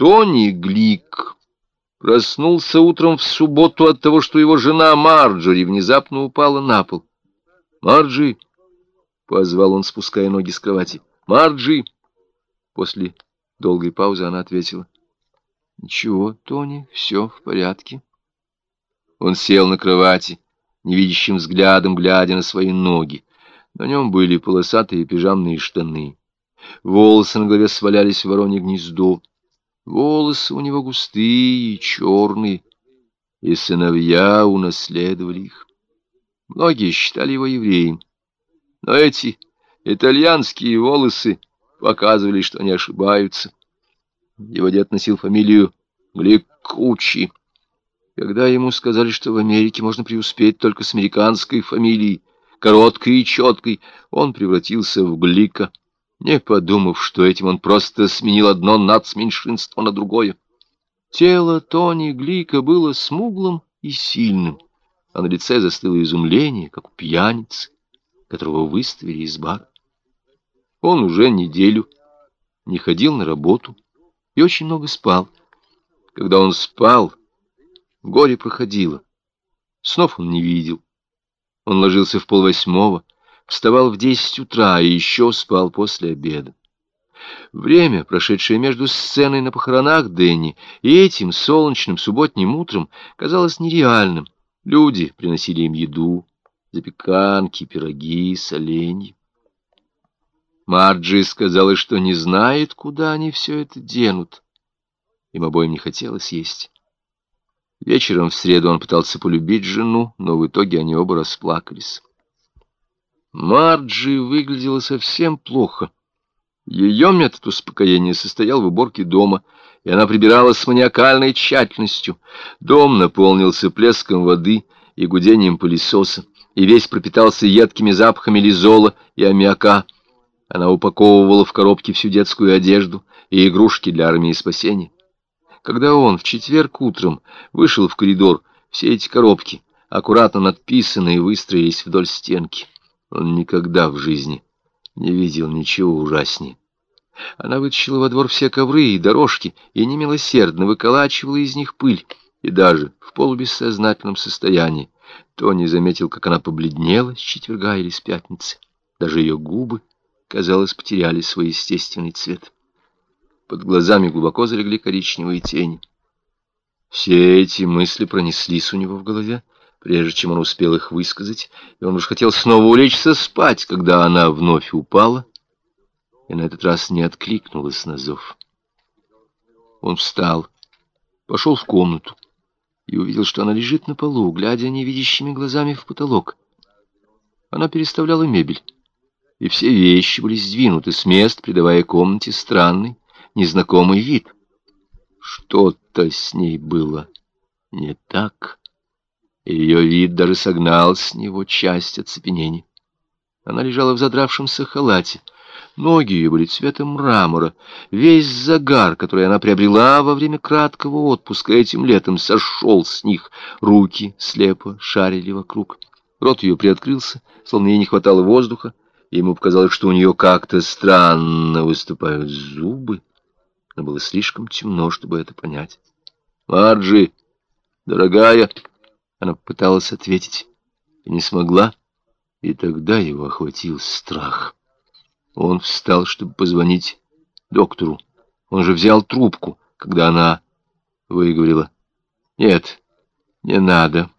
Тони Глик проснулся утром в субботу от того, что его жена Марджори внезапно упала на пол. «Марджи!» — позвал он, спуская ноги с кровати. «Марджи!» После долгой паузы она ответила. «Ничего, Тони, все в порядке». Он сел на кровати, невидящим взглядом глядя на свои ноги. На нем были полосатые пижамные штаны. Волосы на голове свалялись в воронье гнездо. Волосы у него густые и черные, и сыновья унаследовали их. Многие считали его евреем, но эти итальянские волосы показывали, что они ошибаются. Его дед носил фамилию Гликучи. Когда ему сказали, что в Америке можно преуспеть только с американской фамилией, короткой и четкой, он превратился в Глика не подумав, что этим он просто сменил одно нацменьшинство на другое. Тело Тони Глика было смуглым и сильным, а на лице застыло изумление, как у пьяницы, которого выставили из бара. Он уже неделю не ходил на работу и очень много спал. Когда он спал, горе проходило. Снов он не видел. Он ложился в полвосьмого, вставал в десять утра и еще спал после обеда. Время, прошедшее между сценой на похоронах Дэнни и этим солнечным субботним утром, казалось нереальным. Люди приносили им еду, запеканки, пироги, соленья. Марджи сказала, что не знает, куда они все это денут. Им обоим не хотелось есть. Вечером в среду он пытался полюбить жену, но в итоге они оба расплакались. Марджи выглядела совсем плохо. Ее метод успокоения состоял в уборке дома, и она прибирала с маниакальной тщательностью. Дом наполнился плеском воды и гудением пылесоса, и весь пропитался едкими запахами лизола и аммиака. Она упаковывала в коробки всю детскую одежду и игрушки для армии спасения. Когда он в четверг утром вышел в коридор, все эти коробки, аккуратно надписанные, выстроились вдоль стенки. Он никогда в жизни не видел ничего ужаснее. Она вытащила во двор все ковры и дорожки и немилосердно выколачивала из них пыль. И даже в полубессознательном состоянии Тони заметил, как она побледнела с четверга или с пятницы. Даже ее губы, казалось, потеряли свой естественный цвет. Под глазами глубоко залегли коричневые тени. Все эти мысли пронеслись у него в голове, прежде чем он успел их высказать, и он уж хотел снова улечься спать, когда она вновь упала и на этот раз не откликнулась на зов. Он встал, пошел в комнату и увидел, что она лежит на полу, глядя невидящими глазами в потолок. Она переставляла мебель, и все вещи были сдвинуты с мест, придавая комнате странный, незнакомый вид. Что-то с ней было не так. Ее вид даже согнал с него часть оцепенения. Она лежала в задравшемся халате. Ноги ее были цветом мрамора. Весь загар, который она приобрела во время краткого отпуска этим летом, сошел с них. Руки слепо шарили вокруг. Рот ее приоткрылся, словно ей не хватало воздуха. Ему показалось, что у нее как-то странно выступают зубы. Но было слишком темно, чтобы это понять. «Марджи, дорогая!» Она попыталась ответить не смогла, и тогда его охватил страх. Он встал, чтобы позвонить доктору. Он же взял трубку, когда она выговорила. «Нет, не надо».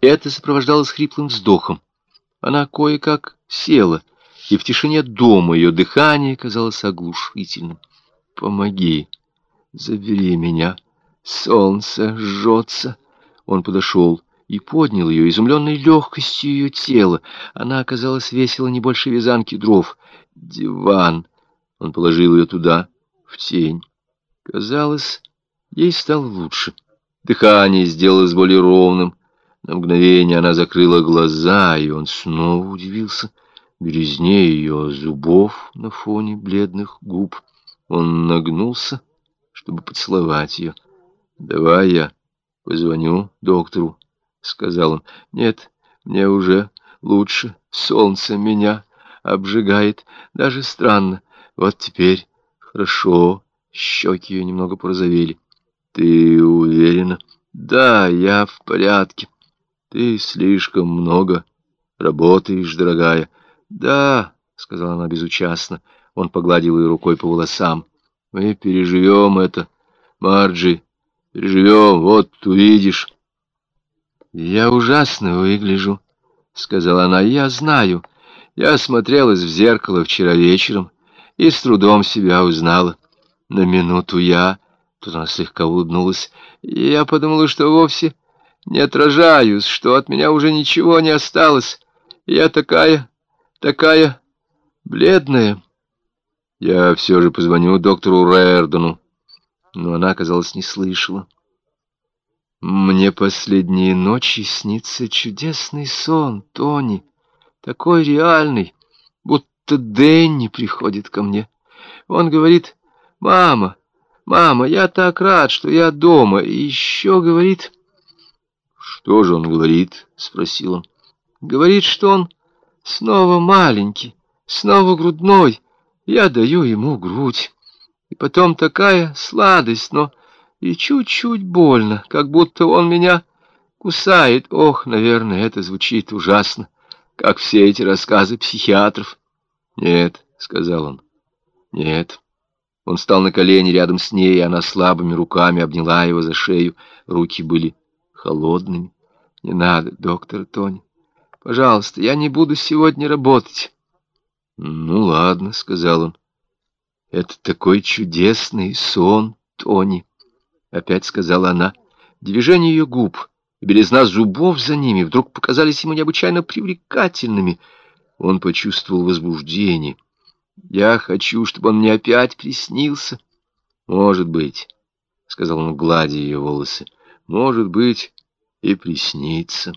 Это сопровождалось хриплым вздохом. Она кое-как села, и в тишине дома ее дыхание казалось оглушительным. «Помоги, забери меня, солнце жжется». Он подошел и поднял ее, изумленной легкостью ее тела. Она оказалась весела не больше вязанки дров. Диван. Он положил ее туда, в тень. Казалось, ей стало лучше. Дыхание сделалось более ровным. На мгновение она закрыла глаза, и он снова удивился белизне ее зубов на фоне бледных губ. Он нагнулся, чтобы поцеловать ее. «Давай я Позвоню доктору, — сказал он. Нет, мне уже лучше. Солнце меня обжигает. Даже странно. Вот теперь хорошо. Щеки ее немного порозовели. Ты уверена? Да, я в порядке. Ты слишком много работаешь, дорогая. Да, сказала она безучастно. Он погладил ее рукой по волосам. Мы переживем это, Марджи. Переживем, вот увидишь. Я ужасно выгляжу, сказала она. Я знаю. Я смотрелась в зеркало вчера вечером и с трудом себя узнала. На минуту я... Тут она слегка улыбнулась. Я подумала, что вовсе не отражаюсь, что от меня уже ничего не осталось. Я такая, такая бледная. Я все же позвоню доктору Рэрдону. Но она, казалось, не слышала. Мне последние ночи снится чудесный сон, Тони, такой реальный, будто Дэнни приходит ко мне. Он говорит, «Мама, мама, я так рад, что я дома». И еще говорит... «Что же он говорит?» — спросил он. «Говорит, что он снова маленький, снова грудной. Я даю ему грудь. И потом такая сладость, но и чуть-чуть больно, как будто он меня кусает. Ох, наверное, это звучит ужасно, как все эти рассказы психиатров. «Нет», — сказал он, — «нет». Он встал на колени рядом с ней, и она слабыми руками обняла его за шею. Руки были холодными. «Не надо, доктор Тони. Пожалуйста, я не буду сегодня работать». «Ну ладно», — сказал он. «Это такой чудесный сон, Тони», — опять сказала она. Движение ее губ и белизна зубов за ними вдруг показались ему необычайно привлекательными. Он почувствовал возбуждение. Я хочу, чтобы он мне опять приснился. Может быть, — сказал он, гладя ее волосы, — может быть, и приснится.